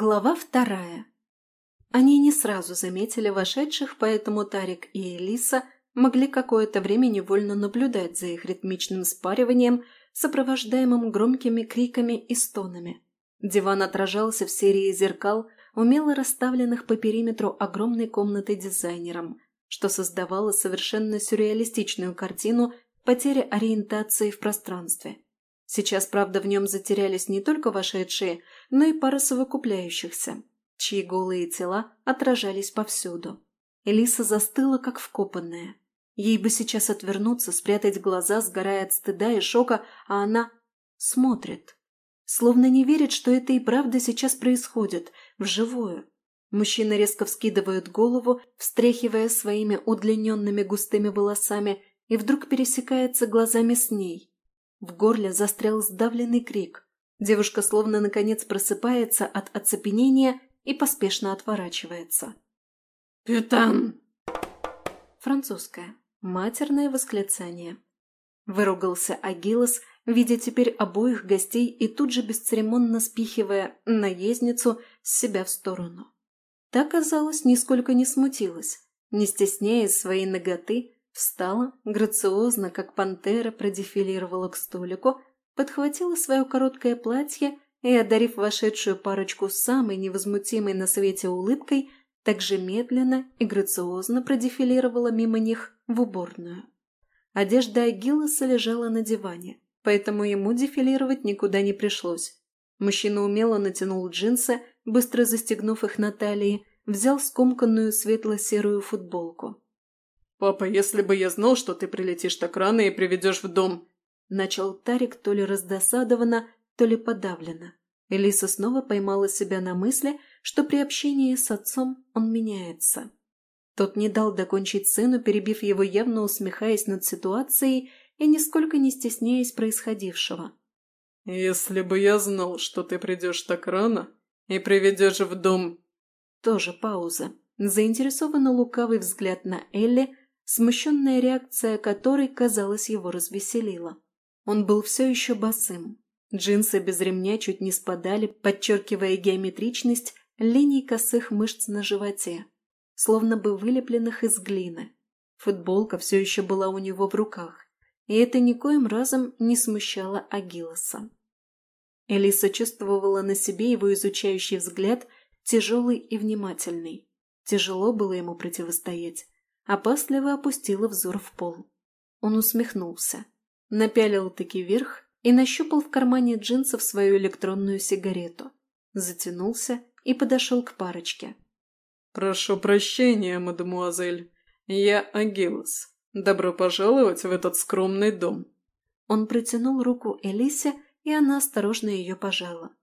Глава вторая. Они не сразу заметили вошедших, поэтому Тарик и Элиса могли какое-то время невольно наблюдать за их ритмичным спариванием, сопровождаемым громкими криками и стонами. Диван отражался в серии зеркал, умело расставленных по периметру огромной комнаты дизайнером, что создавало совершенно сюрреалистичную картину потери ориентации в пространстве. Сейчас, правда, в нем затерялись не только вошедшие, но и пара совокупляющихся, чьи голые тела отражались повсюду. Элиса застыла, как вкопанная. Ей бы сейчас отвернуться, спрятать глаза, сгорая от стыда и шока, а она смотрит. Словно не верит, что это и правда сейчас происходит, вживую. Мужчина резко вскидывает голову, встряхивая своими удлиненными густыми волосами, и вдруг пересекается глазами с ней. В горле застрял сдавленный крик. Девушка словно наконец просыпается от оцепенения и поспешно отворачивается. «Пютан!» Французское. Матерное восклицание. Выругался Агилос, видя теперь обоих гостей и тут же бесцеремонно спихивая наездницу с себя в сторону. Та, казалось, нисколько не смутилась, не стесняясь своей ноготы, Встала, грациозно, как пантера, продефилировала к столику, подхватила свое короткое платье и, одарив вошедшую парочку самой невозмутимой на свете улыбкой, также медленно и грациозно продефилировала мимо них в уборную. Одежда Агилоса лежала на диване, поэтому ему дефилировать никуда не пришлось. Мужчина умело натянул джинсы, быстро застегнув их на талии, взял скомканную светло-серую футболку. «Папа, если бы я знал, что ты прилетишь так рано и приведешь в дом...» Начал Тарик то ли раздосадованно, то ли подавленно. Элиса снова поймала себя на мысли, что при общении с отцом он меняется. Тот не дал докончить сыну, перебив его явно усмехаясь над ситуацией и нисколько не стесняясь происходившего. «Если бы я знал, что ты придешь так рано и приведешь в дом...» Тоже пауза. Заинтересованно лукавый взгляд на Элли, смущенная реакция которой, казалось, его развеселила. Он был все еще босым. Джинсы без ремня чуть не спадали, подчеркивая геометричность линий косых мышц на животе, словно бы вылепленных из глины. Футболка все еще была у него в руках, и это никоим разом не смущало Агилоса. Элиса чувствовала на себе его изучающий взгляд, тяжелый и внимательный. Тяжело было ему противостоять опасливо опустила взор в пол. Он усмехнулся, напялил-таки вверх и нащупал в кармане джинсов свою электронную сигарету. Затянулся и подошел к парочке. «Прошу прощения, мадемуазель. Я Агилос. Добро пожаловать в этот скромный дом». Он протянул руку Элисе, и она осторожно ее пожала.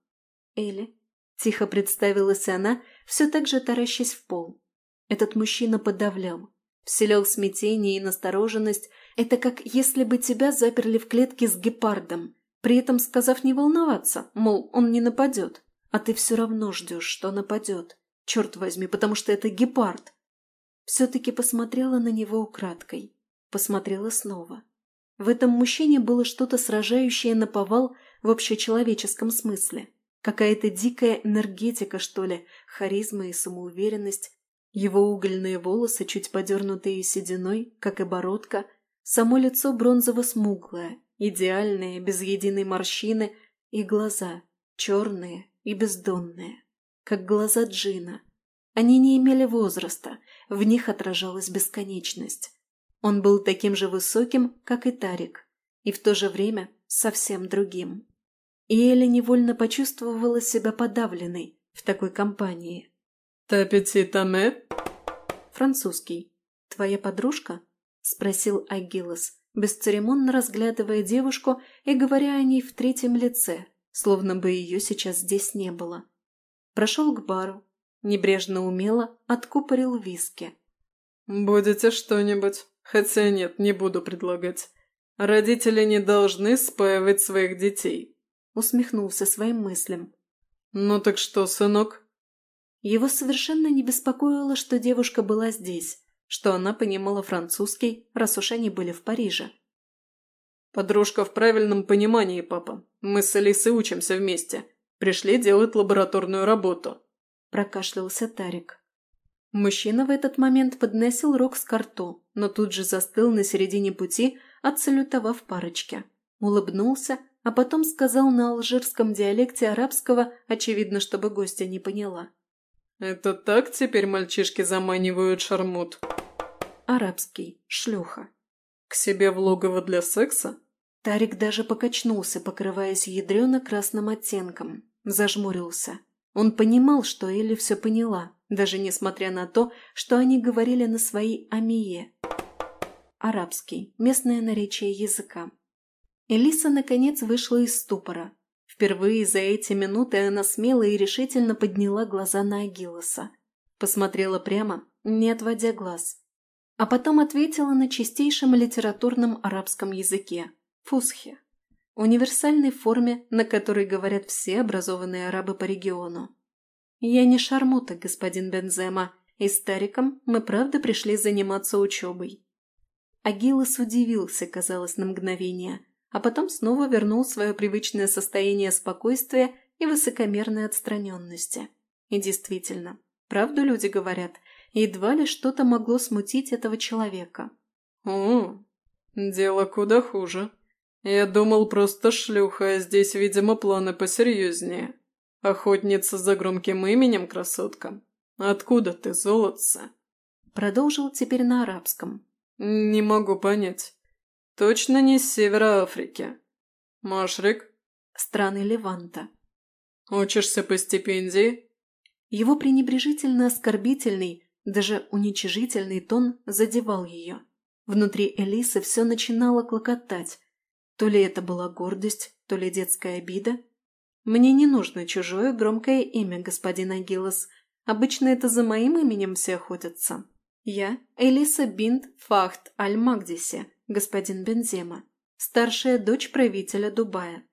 «Элли», — тихо представилась она, все так же таращась в пол. Этот мужчина подавлял, вселял смятение и настороженность. Это как если бы тебя заперли в клетке с гепардом, при этом сказав не волноваться, мол, он не нападет. А ты все равно ждешь, что нападет. Черт возьми, потому что это гепард. Все-таки посмотрела на него украдкой. Посмотрела снова. В этом мужчине было что-то сражающее на повал в общечеловеческом смысле. Какая-то дикая энергетика, что ли, харизма и самоуверенность, его угольные волосы, чуть подернутые сединой, как и бородка, само лицо бронзово-смуглое, идеальное, без единой морщины, и глаза, черные и бездонные, как глаза Джина. Они не имели возраста, в них отражалась бесконечность. Он был таким же высоким, как и Тарик, и в то же время совсем другим. И Эля невольно почувствовала себя подавленной в такой компании. «Та петитаме?» «Французский. Твоя подружка?» – спросил Агилос, бесцеремонно разглядывая девушку и говоря о ней в третьем лице, словно бы ее сейчас здесь не было. Прошел к бару, небрежно умело откупорил виски. «Будете что-нибудь? Хотя нет, не буду предлагать. Родители не должны спаивать своих детей», – усмехнулся своим мыслям. «Ну так что, сынок?» Его совершенно не беспокоило, что девушка была здесь, что она понимала французский, раз уж они были в Париже. «Подружка в правильном понимании, папа. Мы с Алисой учимся вместе. Пришли делать лабораторную работу. – прокашлялся Тарик. Мужчина в этот момент подносил Рокс к рту, но тут же застыл на середине пути, отсалютовав парочке. Улыбнулся, а потом сказал на алжирском диалекте арабского, очевидно, чтобы гостя не поняла. «Это так теперь мальчишки заманивают шармут?» Арабский. Шлюха. «К себе в логово для секса?» Тарик даже покачнулся, покрываясь ядрено-красным оттенком. Зажмурился. Он понимал, что Элли все поняла, даже несмотря на то, что они говорили на своей амие. Арабский. Местное наречие языка. Элиса, наконец, вышла из ступора. Впервые за эти минуты она смело и решительно подняла глаза на Агилоса. Посмотрела прямо, не отводя глаз. А потом ответила на чистейшем литературном арабском языке – фусхе. Универсальной форме, на которой говорят все образованные арабы по региону. «Я не шармута, господин Бензема, и с Тариком мы правда пришли заниматься учебой». Агилос удивился, казалось, на мгновение, а потом снова вернул свое привычное состояние спокойствия и высокомерной отстраненности. И действительно, правду люди говорят, едва ли что-то могло смутить этого человека. «О, дело куда хуже. Я думал, просто шлюха, а здесь, видимо, планы посерьезнее. Охотница за громким именем, красотка. Откуда ты, золотце?» Продолжил теперь на арабском. «Не могу понять. Точно не с севера Африки. Машрик? Страны Леванта. Учишься по стипендии? Его пренебрежительно оскорбительный, даже уничижительный тон задевал ее. Внутри Элисы все начинало клокотать. То ли это была гордость, то ли детская обида. Мне не нужно чужое громкое имя, господин Агилос. Обычно это за моим именем все охотятся. Я Элиса Бинт Фахт Аль-Магдиси, господин Бензема, старшая дочь правителя Дубая.